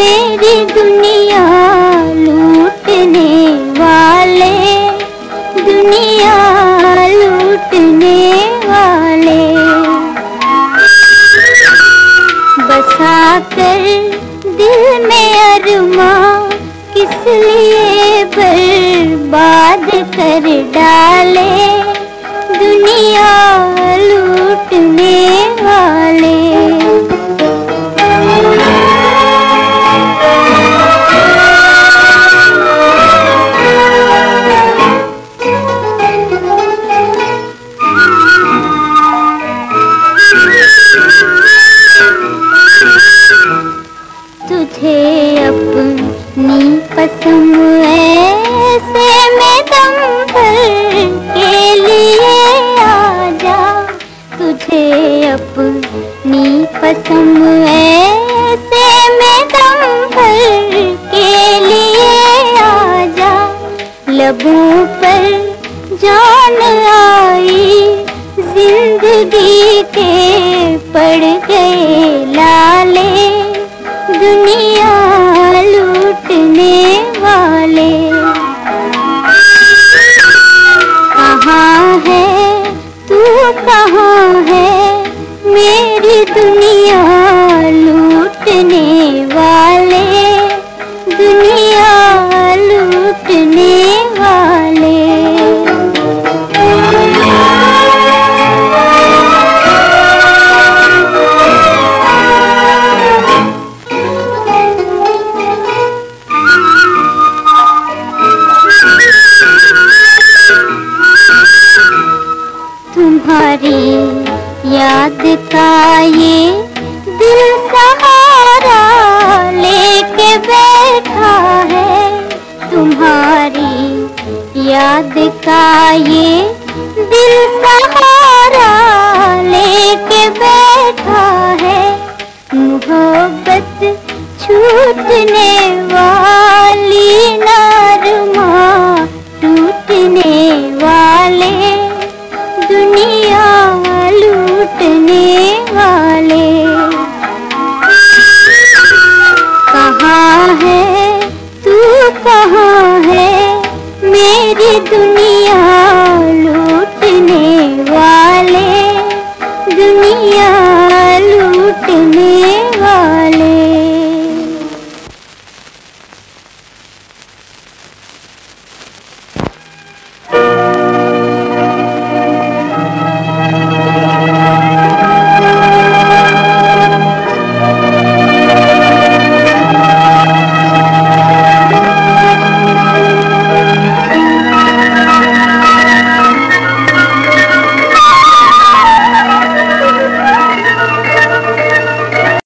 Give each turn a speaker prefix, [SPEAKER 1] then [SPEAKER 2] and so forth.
[SPEAKER 1] मेरी दुनिया लूटने वाले, दुनिया लूटने वाले। बसा कर दिल में अरमा किस लिए बर्बाद कर डाले, दुनिया लूटने तुझे अपनी पसंद ऐसे में दम के लिए आजा। तुझे अपनी पसंद ऐसे में दम के लिए आजा। लबों पर जान आई, ज़िंदगी के पड़ गए लाले। दुनिया कहाँ है मेरी दुनिया? तुम्हारी याद का ये दिल सहारा लेके बैठा है। तुम्हारी याद का ये दिल सहारा लेके बैठा है। मोहब्बत छूटने वाली नरमा टूटने वाली लौटने वाला